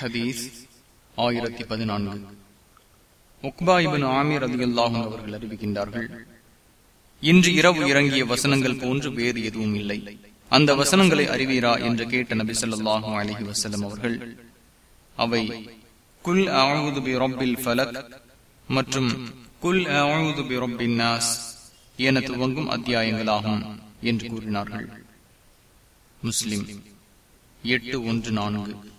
ஹதீஸ் ஆயிரத்தி பதினான்கு. முக்பாயிபின் ஆமீர் அதிகல்லாகும் அவர்கள் அறிவிக்கின்றார்கள் இன்று இரவு இறங்கிய வசனங்கள் போன்று வேறு எதுவும் இல்லை. அந்த வசனங்களை அறிவீரா? என்று கேட்ட நபி சொல்லாஹும் அலஹி வசலம் அவர்கள் அவை குல் அவுது பி ஃபலக் மற்றும் குல் அவுது பி நாஸ் என துவங்கும் அத்தியாயங்களாகும் என்று கூறினார்கள். முஸ்லிம் எட்டு ஒன்று நான்கு.